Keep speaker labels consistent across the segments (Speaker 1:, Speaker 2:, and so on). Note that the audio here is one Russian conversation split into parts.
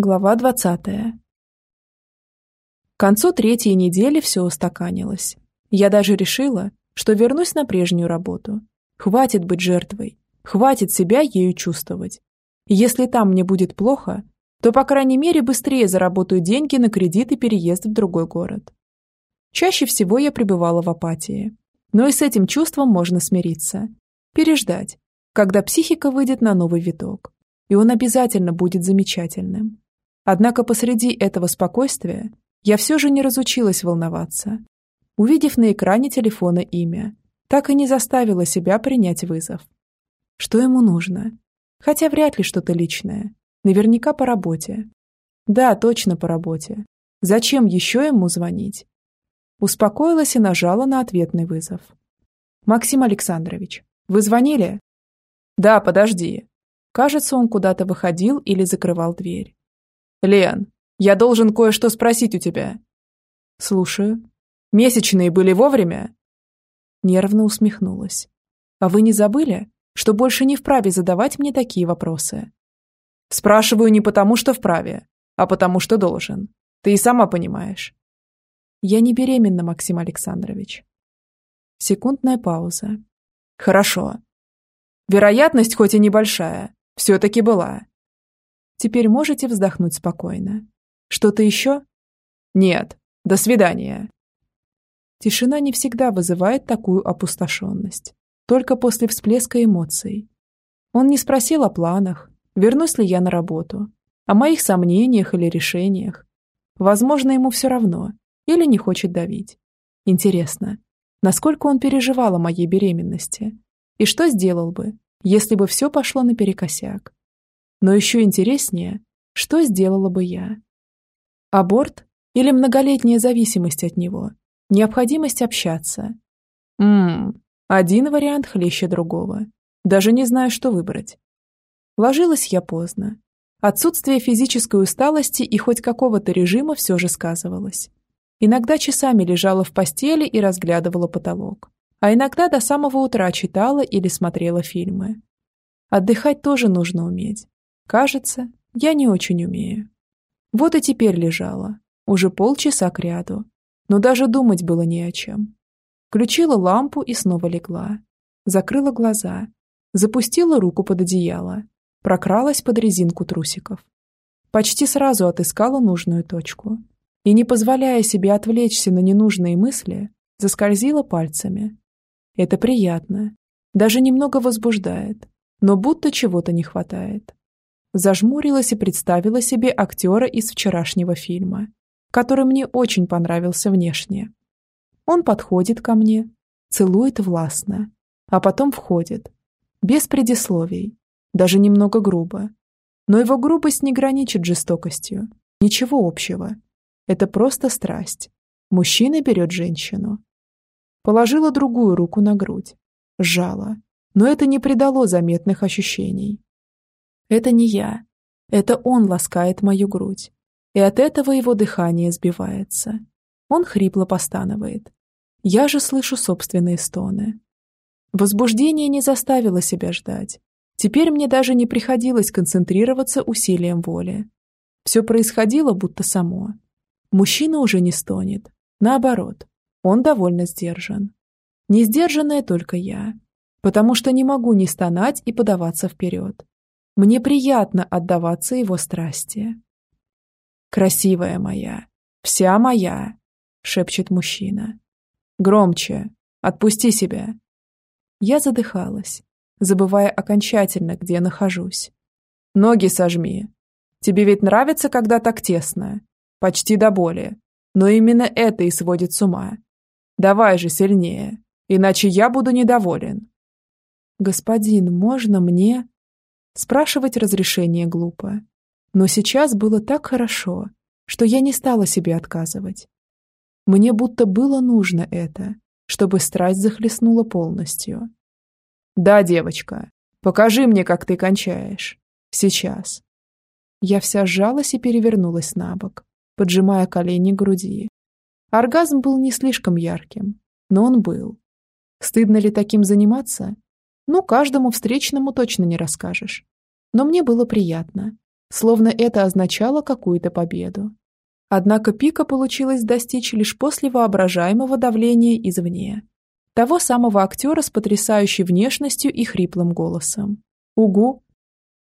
Speaker 1: Глава 20. К концу третьей недели все устаканилось. Я даже решила, что вернусь на прежнюю работу. Хватит быть жертвой. Хватит себя ею чувствовать. если там мне будет плохо, то, по крайней мере, быстрее заработаю деньги на кредит и переезд в другой город. Чаще всего я пребывала в апатии. Но и с этим чувством можно смириться. Переждать, когда психика выйдет на новый виток. И он обязательно будет замечательным. Однако посреди этого спокойствия я все же не разучилась волноваться. Увидев на экране телефона имя, так и не заставила себя принять вызов. Что ему нужно? Хотя вряд ли что-то личное. Наверняка по работе. Да, точно по работе. Зачем еще ему звонить? Успокоилась и нажала на ответный вызов. «Максим Александрович, вы звонили?» «Да, подожди». Кажется, он куда-то выходил или закрывал дверь. «Лен, я должен кое-что спросить у тебя». «Слушаю». «Месячные были вовремя?» Нервно усмехнулась. «А вы не забыли, что больше не вправе задавать мне такие вопросы?» «Спрашиваю не потому, что вправе, а потому, что должен. Ты и сама понимаешь». «Я не беременна, Максим Александрович». Секундная пауза. «Хорошо. Вероятность хоть и небольшая, все-таки была. Теперь можете вздохнуть спокойно. Что-то еще? Нет. До свидания. Тишина не всегда вызывает такую опустошенность. Только после всплеска эмоций. Он не спросил о планах, вернусь ли я на работу, о моих сомнениях или решениях. Возможно, ему все равно, или не хочет давить. Интересно, насколько он переживал о моей беременности, и что сделал бы, если бы все пошло наперекосяк. Но еще интереснее, что сделала бы я? Аборт или многолетняя зависимость от него? Необходимость общаться? Ммм, один вариант хлеще другого. Даже не знаю, что выбрать. Ложилась я поздно. Отсутствие физической усталости и хоть какого-то режима все же сказывалось. Иногда часами лежала в постели и разглядывала потолок. А иногда до самого утра читала или смотрела фильмы. Отдыхать тоже нужно уметь. Кажется, я не очень умею. Вот и теперь лежала, уже полчаса к ряду, но даже думать было не о чем. Включила лампу и снова легла. Закрыла глаза, запустила руку под одеяло, прокралась под резинку трусиков. Почти сразу отыскала нужную точку и, не позволяя себе отвлечься на ненужные мысли, заскользила пальцами. Это приятно, даже немного возбуждает, но будто чего-то не хватает. Зажмурилась и представила себе актера из вчерашнего фильма, который мне очень понравился внешне. Он подходит ко мне, целует властно, а потом входит, без предисловий, даже немного грубо. Но его грубость не граничит жестокостью, ничего общего. Это просто страсть. Мужчина берет женщину. Положила другую руку на грудь, сжала, но это не придало заметных ощущений. Это не я. Это он ласкает мою грудь. И от этого его дыхание сбивается. Он хрипло постанывает. Я же слышу собственные стоны. Возбуждение не заставило себя ждать. Теперь мне даже не приходилось концентрироваться усилием воли. Все происходило будто само. Мужчина уже не стонет. Наоборот, он довольно сдержан. Не сдержанная только я. Потому что не могу не стонать и подаваться вперед. Мне приятно отдаваться его страсти. «Красивая моя, вся моя», — шепчет мужчина. «Громче, отпусти себя». Я задыхалась, забывая окончательно, где нахожусь. «Ноги сожми. Тебе ведь нравится, когда так тесно? Почти до боли. Но именно это и сводит с ума. Давай же сильнее, иначе я буду недоволен». «Господин, можно мне...» Спрашивать разрешение глупо. Но сейчас было так хорошо, что я не стала себе отказывать. Мне будто было нужно это, чтобы страсть захлестнула полностью. «Да, девочка, покажи мне, как ты кончаешь. Сейчас». Я вся сжалась и перевернулась на бок, поджимая колени к груди. Оргазм был не слишком ярким, но он был. Стыдно ли таким заниматься? Ну, каждому встречному точно не расскажешь. Но мне было приятно. словно это означало какую-то победу. Однако пика получилось достичь лишь после воображаемого давления извне. Того самого актера с потрясающей внешностью и хриплым голосом. Угу!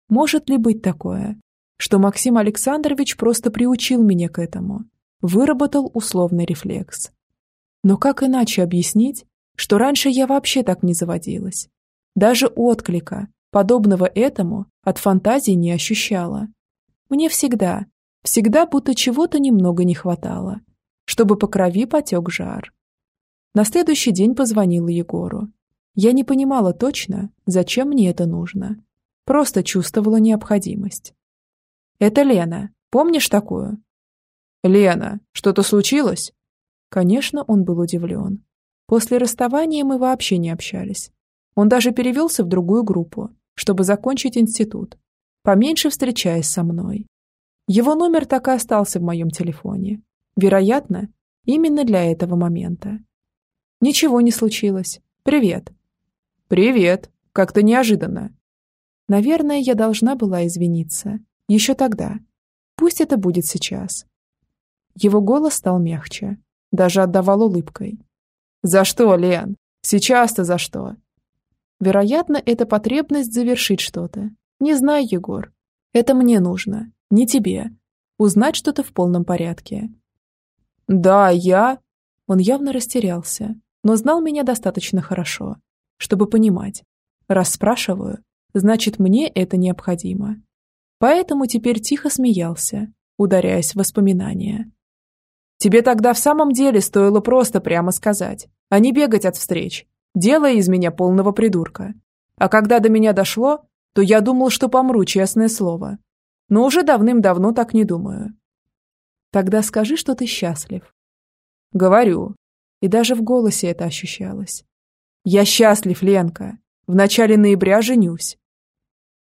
Speaker 1: Может ли быть такое, что Максим Александрович просто приучил меня к этому, выработал условный рефлекс? Но как иначе объяснить, что раньше я вообще так не заводилась? Даже отклика, подобного этому, от фантазии не ощущала. Мне всегда, всегда будто чего-то немного не хватало, чтобы по крови потек жар. На следующий день позвонила Егору. Я не понимала точно, зачем мне это нужно. Просто чувствовала необходимость. «Это Лена. Помнишь такую?» «Лена, что-то случилось?» Конечно, он был удивлен. После расставания мы вообще не общались. Он даже перевелся в другую группу, чтобы закончить институт, поменьше встречаясь со мной. Его номер так и остался в моем телефоне. Вероятно, именно для этого момента. Ничего не случилось. Привет. Привет. Как-то неожиданно. Наверное, я должна была извиниться. Еще тогда. Пусть это будет сейчас. Его голос стал мягче. Даже отдавал улыбкой. «За что, Лен? Сейчас-то за что?» Вероятно, это потребность завершить что-то. Не знаю, Егор. Это мне нужно, не тебе. Узнать что-то в полном порядке. Да, я... Он явно растерялся, но знал меня достаточно хорошо, чтобы понимать. Раз спрашиваю, значит, мне это необходимо. Поэтому теперь тихо смеялся, ударяясь в воспоминания. Тебе тогда в самом деле стоило просто прямо сказать, а не бегать от встреч, делая из меня полного придурка. А когда до меня дошло, то я думал, что помру, честное слово. Но уже давным-давно так не думаю. Тогда скажи, что ты счастлив. Говорю. И даже в голосе это ощущалось. Я счастлив, Ленка. В начале ноября женюсь.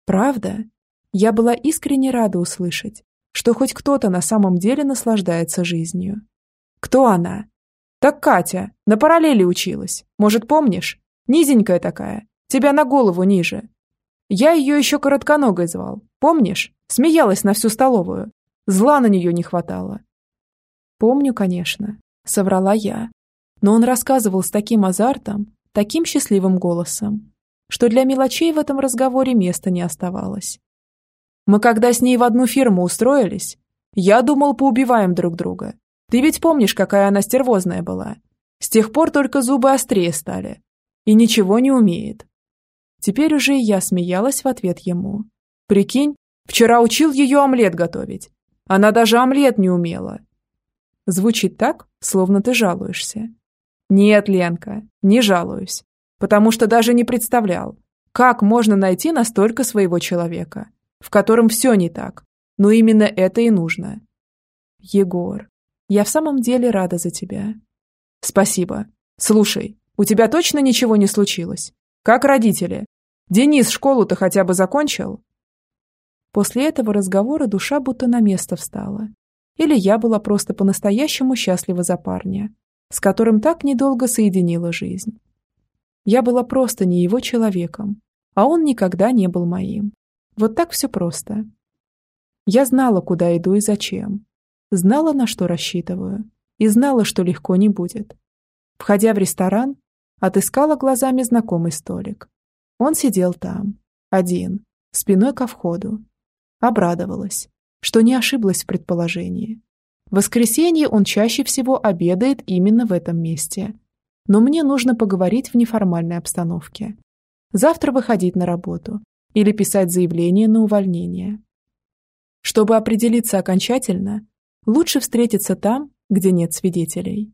Speaker 1: Правда? Я была искренне рада услышать, что хоть кто-то на самом деле наслаждается жизнью. Кто она? «Так Катя, на параллели училась. Может, помнишь? Низенькая такая, тебя на голову ниже. Я ее еще коротконогой звал. Помнишь? Смеялась на всю столовую. Зла на нее не хватало». «Помню, конечно», — соврала я. Но он рассказывал с таким азартом, таким счастливым голосом, что для мелочей в этом разговоре места не оставалось. «Мы когда с ней в одну фирму устроились, я думал, поубиваем друг друга. Ты ведь помнишь, какая она стервозная была? С тех пор только зубы острее стали. И ничего не умеет. Теперь уже и я смеялась в ответ ему. Прикинь, вчера учил ее омлет готовить. Она даже омлет не умела. Звучит так, словно ты жалуешься. Нет, Ленка, не жалуюсь. Потому что даже не представлял, как можно найти настолько своего человека, в котором все не так. Но именно это и нужно. Егор, я в самом деле рада за тебя. Спасибо. Слушай, у тебя точно ничего не случилось? Как родители? Денис школу-то хотя бы закончил? После этого разговора душа будто на место встала. Или я была просто по-настоящему счастлива за парня, с которым так недолго соединила жизнь. Я была просто не его человеком, а он никогда не был моим. Вот так все просто. Я знала, куда иду и зачем. Знала, на что рассчитываю, и знала, что легко не будет. Входя в ресторан, отыскала глазами знакомый столик. Он сидел там, один, спиной ко входу. Обрадовалась, что не ошиблась в предположении. В воскресенье он чаще всего обедает именно в этом месте. Но мне нужно поговорить в неформальной обстановке. Завтра выходить на работу или писать заявление на увольнение. Чтобы определиться окончательно, Лучше встретиться там, где нет свидетелей.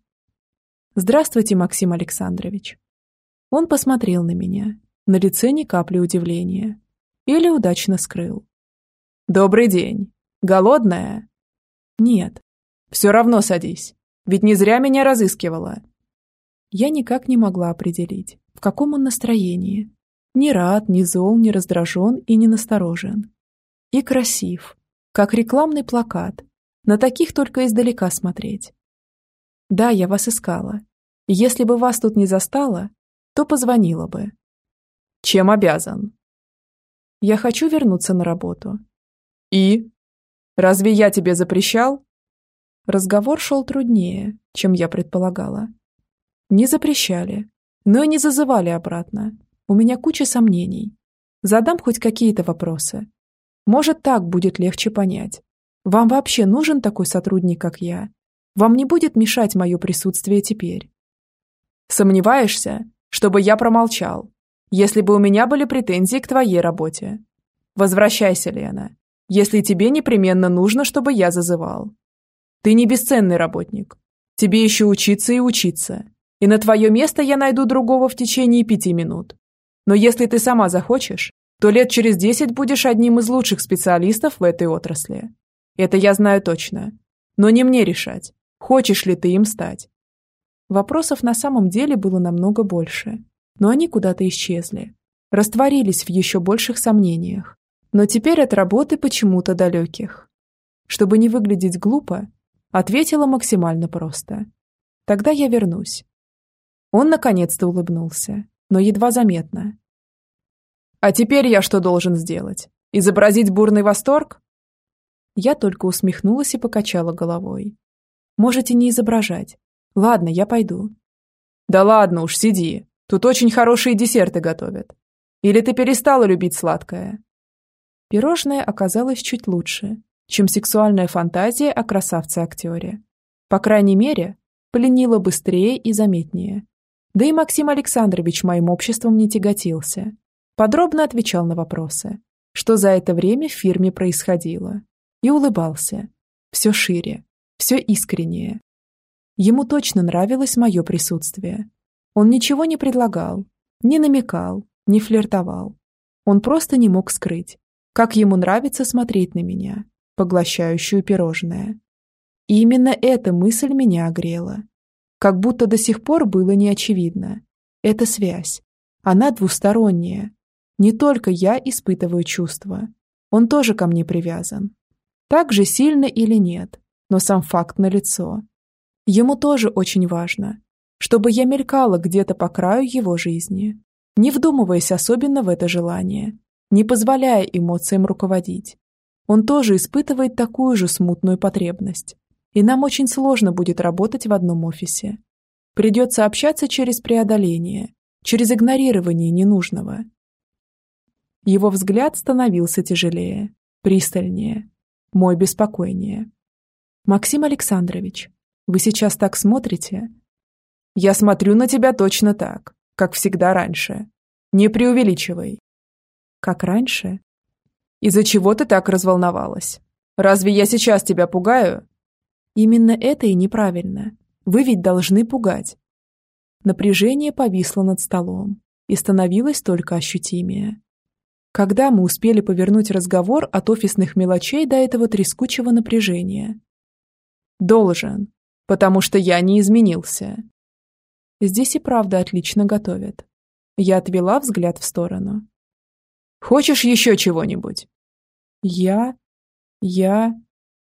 Speaker 1: «Здравствуйте, Максим Александрович». Он посмотрел на меня, на лице ни капли удивления. Или удачно скрыл. «Добрый день. Голодная?» «Нет». «Все равно садись. Ведь не зря меня разыскивала». Я никак не могла определить, в каком он настроении. Ни рад, ни зол, ни раздражен и не насторожен. И красив, как рекламный плакат, на таких только издалека смотреть. Да, я вас искала. Если бы вас тут не застала, то позвонила бы. Чем обязан? Я хочу вернуться на работу. И? Разве я тебе запрещал? Разговор шел труднее, чем я предполагала. Не запрещали, но и не зазывали обратно. У меня куча сомнений. Задам хоть какие-то вопросы. Может, так будет легче понять. Вам вообще нужен такой сотрудник, как я? Вам не будет мешать мое присутствие теперь? Сомневаешься, чтобы я промолчал, если бы у меня были претензии к твоей работе? Возвращайся, Лена, если тебе непременно нужно, чтобы я зазывал. Ты не бесценный работник. Тебе еще учиться и учиться. И на твое место я найду другого в течение пяти минут. Но если ты сама захочешь, то лет через десять будешь одним из лучших специалистов в этой отрасли. Это я знаю точно. Но не мне решать, хочешь ли ты им стать. Вопросов на самом деле было намного больше, но они куда-то исчезли, растворились в еще больших сомнениях. Но теперь от работы почему-то далеких. Чтобы не выглядеть глупо, ответила максимально просто. Тогда я вернусь. Он наконец-то улыбнулся, но едва заметно. «А теперь я что должен сделать? Изобразить бурный восторг?» Я только усмехнулась и покачала головой. «Можете не изображать. Ладно, я пойду». «Да ладно уж, сиди. Тут очень хорошие десерты готовят. Или ты перестала любить сладкое?» Пирожное оказалось чуть лучше, чем сексуальная фантазия о красавце-актере. По крайней мере, пленила быстрее и заметнее. Да и Максим Александрович моим обществом не тяготился. Подробно отвечал на вопросы, что за это время в фирме происходило. И улыбался. Все шире, все искреннее. Ему точно нравилось мое присутствие. Он ничего не предлагал, не намекал, не флиртовал. Он просто не мог скрыть, как ему нравится смотреть на меня, поглощающую пирожное. И именно эта мысль меня огрела. Как будто до сих пор было неочевидно. Это связь. Она двусторонняя. Не только я испытываю чувства. Он тоже ко мне привязан. Так же сильно или нет, но сам факт налицо. Ему тоже очень важно, чтобы я мелькала где-то по краю его жизни, не вдумываясь особенно в это желание, не позволяя эмоциям руководить. Он тоже испытывает такую же смутную потребность и нам очень сложно будет работать в одном офисе. Придется общаться через преодоление, через игнорирование ненужного. Его взгляд становился тяжелее, пристальнее, мой беспокойнее. «Максим Александрович, вы сейчас так смотрите?» «Я смотрю на тебя точно так, как всегда раньше. Не преувеличивай». «Как раньше?» «Из-за чего ты так разволновалась? Разве я сейчас тебя пугаю?» Именно это и неправильно. Вы ведь должны пугать. Напряжение повисло над столом и становилось только ощутимее. Когда мы успели повернуть разговор от офисных мелочей до этого трескучего напряжения? Должен, потому что я не изменился. Здесь и правда отлично готовят. Я отвела взгляд в сторону. Хочешь еще чего-нибудь? Я... Я...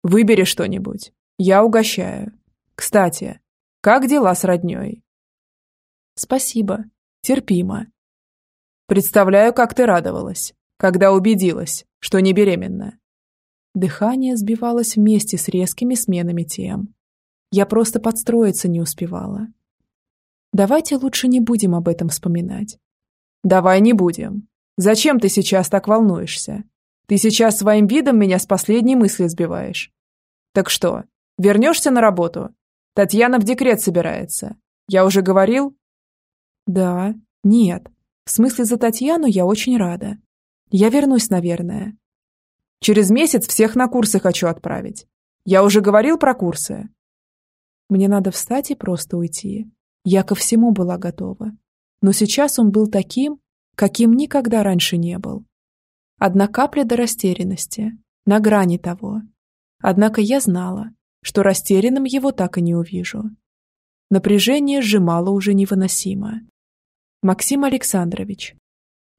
Speaker 1: Выбери что-нибудь. Я угощаю. Кстати, как дела с роднёй? Спасибо. Терпимо. Представляю, как ты радовалась, когда убедилась, что не беременна. Дыхание сбивалось вместе с резкими сменами тем. Я просто подстроиться не успевала. Давайте лучше не будем об этом вспоминать. Давай не будем. Зачем ты сейчас так волнуешься? Ты сейчас своим видом меня с последней мысли сбиваешь. Так что, Вернешься на работу? Татьяна в декрет собирается. Я уже говорил? Да. Нет. В смысле, за Татьяну я очень рада. Я вернусь, наверное. Через месяц всех на курсы хочу отправить. Я уже говорил про курсы. Мне надо встать и просто уйти. Я ко всему была готова. Но сейчас он был таким, каким никогда раньше не был. Одна капля до растерянности, на грани того. Однако я знала, что растерянным его так и не увижу. Напряжение сжимало уже невыносимо. Максим Александрович.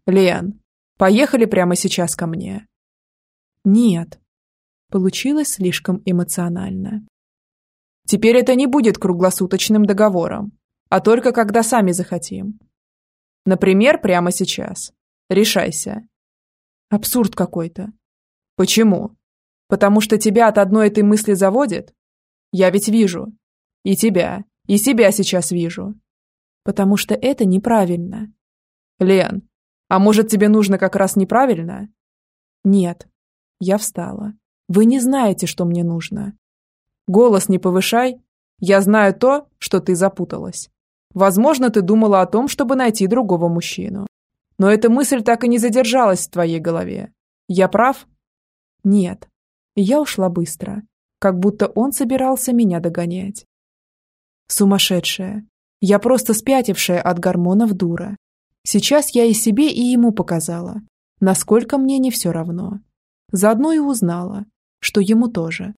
Speaker 1: Лен, поехали прямо сейчас ко мне. Нет. Получилось слишком эмоционально. Теперь это не будет круглосуточным договором, а только когда сами захотим. Например, прямо сейчас. Решайся. Абсурд какой-то. Почему? Потому что тебя от одной этой мысли заводит? Я ведь вижу. И тебя, и себя сейчас вижу. Потому что это неправильно. Лен, а может тебе нужно как раз неправильно? Нет. Я встала. Вы не знаете, что мне нужно. Голос не повышай. Я знаю то, что ты запуталась. Возможно, ты думала о том, чтобы найти другого мужчину. Но эта мысль так и не задержалась в твоей голове. Я прав? Нет. Я ушла быстро, как будто он собирался меня догонять. Сумасшедшая. Я просто спятившая от гормонов дура. Сейчас я и себе, и ему показала, насколько мне не все равно. Заодно и узнала, что ему тоже.